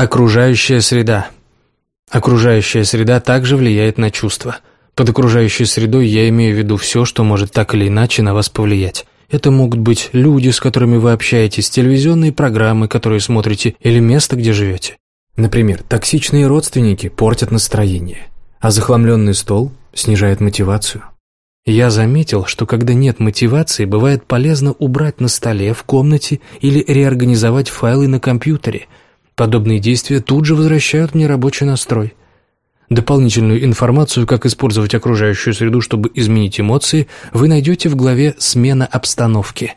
Окружающая среда. Окружающая среда также влияет на чувства. Под окружающей средой я имею в виду все, что может так или иначе на вас повлиять. Это могут быть люди, с которыми вы общаетесь, телевизионные программы, которые смотрите, или место, где живете. Например, токсичные родственники портят настроение, а захламленный стол снижает мотивацию. Я заметил, что когда нет мотивации, бывает полезно убрать на столе, в комнате или реорганизовать файлы на компьютере – Подобные действия тут же возвращают мне рабочий настрой. Дополнительную информацию, как использовать окружающую среду, чтобы изменить эмоции, вы найдете в главе «Смена обстановки».